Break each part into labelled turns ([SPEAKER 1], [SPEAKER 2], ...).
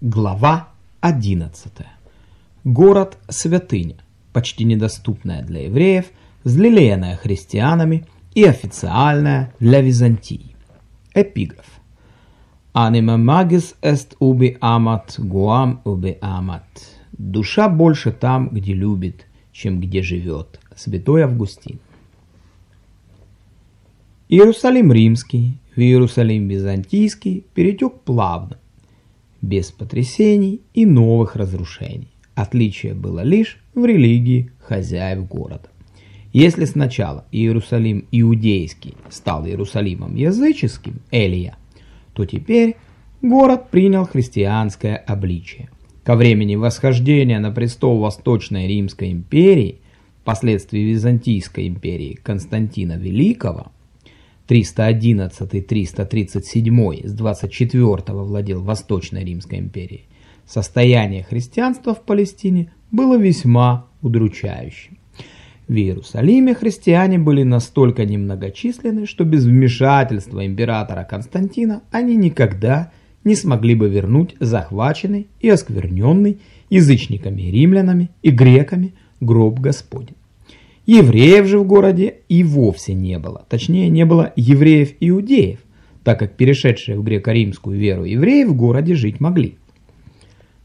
[SPEAKER 1] Глава 11. Город-святыня, почти недоступная для евреев, взлелеянная христианами и официальная для Византии. Эпиграф. Анима магис эст уби амат, гуам уби амат. Душа больше там, где любит, чем где живет. Святой Августин. Иерусалим римский в Иерусалим византийский перетек плавно, без потрясений и новых разрушений. Отличие было лишь в религии хозяев города. Если сначала Иерусалим иудейский стал Иерусалимом языческим, Элия, то теперь город принял христианское обличие. Ко времени восхождения на престол Восточной Римской империи, впоследствии Византийской империи Константина Великого, 311-337 с 24 владел Восточной Римской империей, состояние христианства в Палестине было весьма удручающим. В Иерусалиме христиане были настолько немногочисленны, что без вмешательства императора Константина они никогда не смогли бы вернуть захваченный и оскверненный язычниками римлянами и греками гроб Господень. Евреев же в городе и вовсе не было. Точнее, не было евреев-иудеев, так как перешедшие в греко-римскую веру евреи в городе жить могли.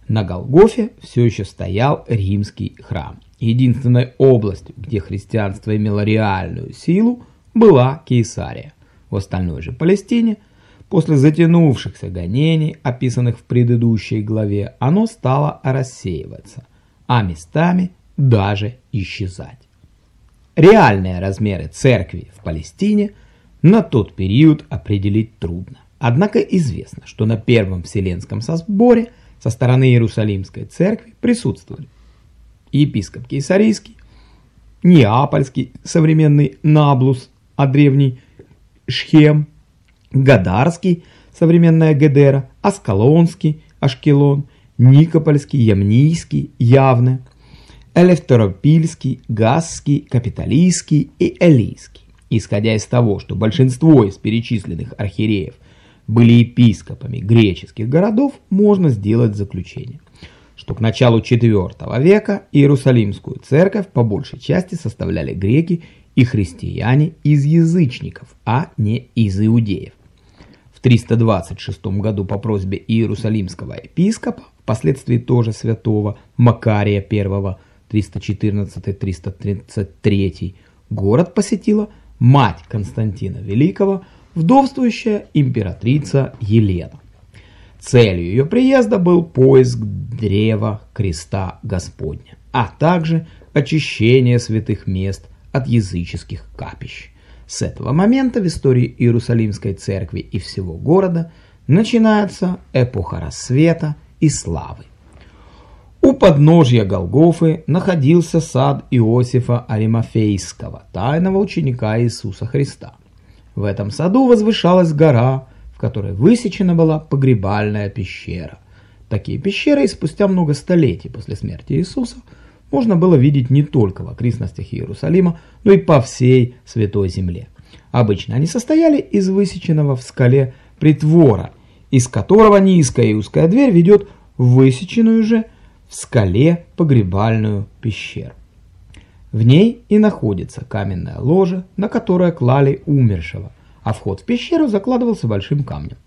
[SPEAKER 1] На Голгофе все еще стоял римский храм. Единственной областью, где христианство имело реальную силу, была Кейсария. В остальной же Палестине, после затянувшихся гонений, описанных в предыдущей главе, оно стало рассеиваться, а местами даже исчезать. Реальные размеры церкви в Палестине на тот период определить трудно. Однако известно, что на Первом Вселенском соборе со стороны Иерусалимской церкви присутствовали епископ Кейсарийский, Неапольский, современный Наблус, а древний Шхем, Гадарский, современная Гедера, Аскалонский, Ашкелон, Никопольский, Ямнийский, Явне, Элефтеропильский, Гасский, Капитолийский и Элийский. Исходя из того, что большинство из перечисленных архиереев были епископами греческих городов, можно сделать заключение, что к началу IV века Иерусалимскую церковь по большей части составляли греки и христиане из язычников, а не из иудеев. В 326 году по просьбе Иерусалимского епископа, впоследствии тоже святого Макария I, 314-333 город посетила мать Константина Великого, вдовствующая императрица Елена. Целью ее приезда был поиск древа креста Господня, а также очищение святых мест от языческих капищ. С этого момента в истории Иерусалимской церкви и всего города начинается эпоха рассвета и славы. У подножья Голгофы находился сад Иосифа Аримафейского, тайного ученика Иисуса Христа. В этом саду возвышалась гора, в которой высечена была погребальная пещера. Такие пещеры и спустя много столетий после смерти Иисуса можно было видеть не только в окрестностях Иерусалима, но и по всей Святой Земле. Обычно они состояли из высеченного в скале притвора, из которого низкая и узкая дверь ведет в высеченную же в скале погребальную пещеру. В ней и находится каменная ложа, на которое клали умершего, а вход в пещеру закладывался большим камнем.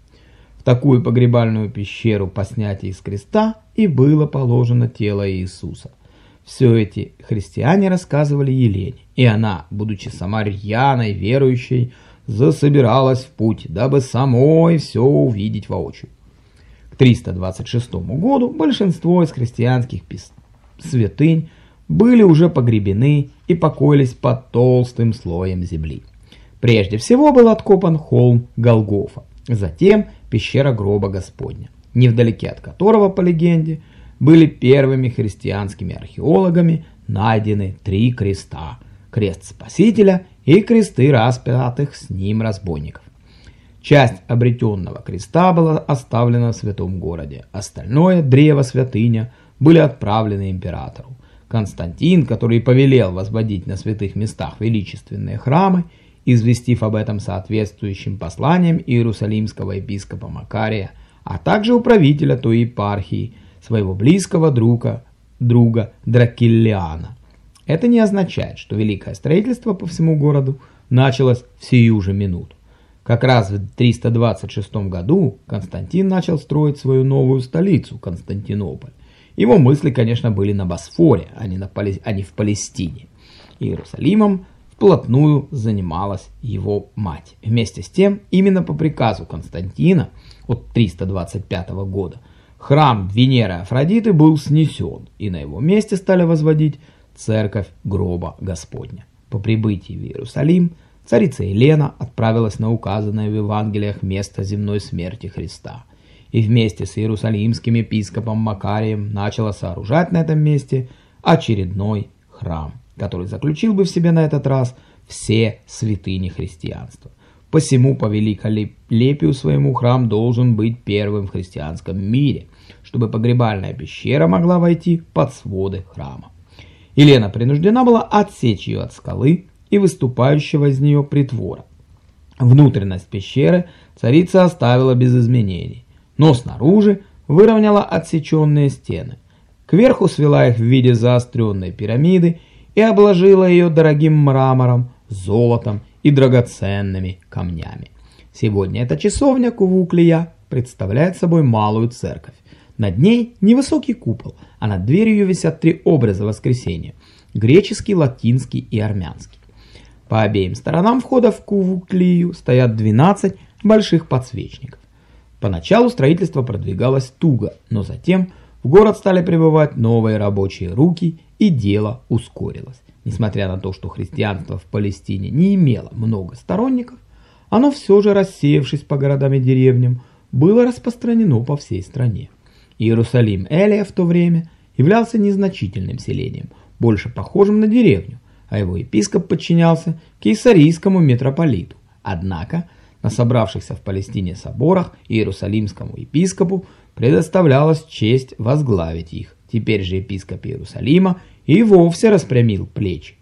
[SPEAKER 1] В такую погребальную пещеру по снятии с креста и было положено тело Иисуса. Все эти христиане рассказывали Елене, и она, будучи сама рьяной верующей, засобиралась в путь, дабы самой все увидеть воочию. 326 году большинство из христианских святынь были уже погребены и покоились под толстым слоем земли. Прежде всего был откопан холм Голгофа, затем пещера гроба Господня, невдалеке от которого, по легенде, были первыми христианскими археологами найдены три креста – крест Спасителя и кресты распятых с ним разбойников. Часть обретенного креста была оставлена в святом городе. Остальное, древо, святыня, были отправлены императору. Константин, который повелел возводить на святых местах величественные храмы, известив об этом соответствующим посланием иерусалимского епископа Макария, а также у правителя той епархии, своего близкого друга, друга Дракиллиана. Это не означает, что великое строительство по всему городу началось в сию же минуту. Как раз в 326 году Константин начал строить свою новую столицу, Константинополь. Его мысли, конечно, были на Босфоре, а не, на Пале... а не в Палестине. Иерусалимом вплотную занималась его мать. Вместе с тем, именно по приказу Константина от 325 года, храм Венеры Афродиты был снесен, и на его месте стали возводить церковь гроба Господня. По прибытии в Иерусалим – Царица Елена отправилась на указанное в Евангелиях место земной смерти Христа и вместе с иерусалимским епископом Макарием начала сооружать на этом месте очередной храм, который заключил бы в себе на этот раз все святыни христианства. Посему по великолепию своему храм должен быть первым в христианском мире, чтобы погребальная пещера могла войти под своды храма. Елена принуждена была отсечь ее от скалы, и выступающего из нее притвора. Внутренность пещеры царица оставила без изменений, но снаружи выровняла отсеченные стены. Кверху свела их в виде заостренной пирамиды и обложила ее дорогим мрамором, золотом и драгоценными камнями. Сегодня эта часовня Кувуклия представляет собой малую церковь. Над ней невысокий купол, а над дверью висят три образа воскресения – греческий, латинский и армянский. По обеим сторонам входа в Кувуклию стоят 12 больших подсвечников. Поначалу строительство продвигалось туго, но затем в город стали прибывать новые рабочие руки и дело ускорилось. Несмотря на то, что христианство в Палестине не имело много сторонников, оно все же, рассеявшись по городам и деревням, было распространено по всей стране. Иерусалим Элия в то время являлся незначительным селением, больше похожим на деревню, а его епископ подчинялся кейсарийскому митрополиту. Однако на собравшихся в Палестине соборах Иерусалимскому епископу предоставлялась честь возглавить их. Теперь же епископ Иерусалима и вовсе распрямил плечи.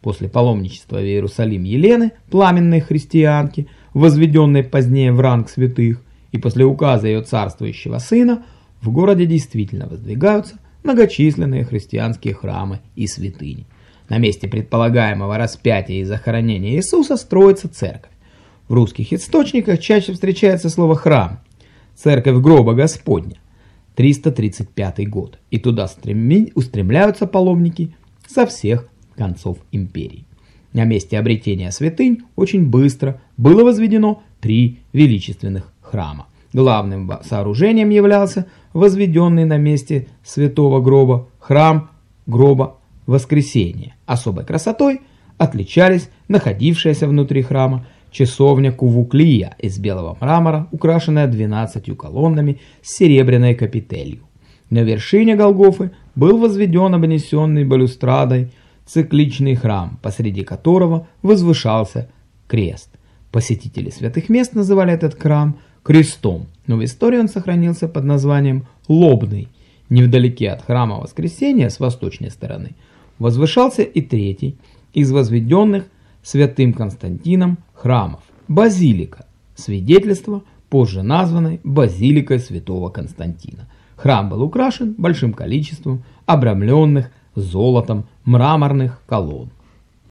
[SPEAKER 1] После паломничества в Иерусалим Елены, пламенной христианки, возведенной позднее в ранг святых, и после указа ее царствующего сына, в городе действительно воздвигаются многочисленные христианские храмы и святыни. На месте предполагаемого распятия и захоронения Иисуса строится церковь. В русских источниках чаще встречается слово «храм», церковь гроба Господня, 335 год, и туда устремляются паломники со всех концов империи. На месте обретения святынь очень быстро было возведено три величественных храма. Главным сооружением являлся возведенный на месте святого гроба храм гроба воскресения. Особой красотой отличались находившаяся внутри храма часовня Кувуклия из белого мрамора, украшенная 12 колоннами с серебряной капителью. На вершине Голгофы был возведен обнесенный балюстрадой цикличный храм, посреди которого возвышался крест. Посетители святых мест называли этот храм крестом, но в истории он сохранился под названием Лобный. Невдалеке от храма Воскресения с восточной стороны – возвышался и третий из возведенных святым Константином храмов – базилика, свидетельство, позже названной базиликой святого Константина. Храм был украшен большим количеством обрамленных золотом мраморных колонн.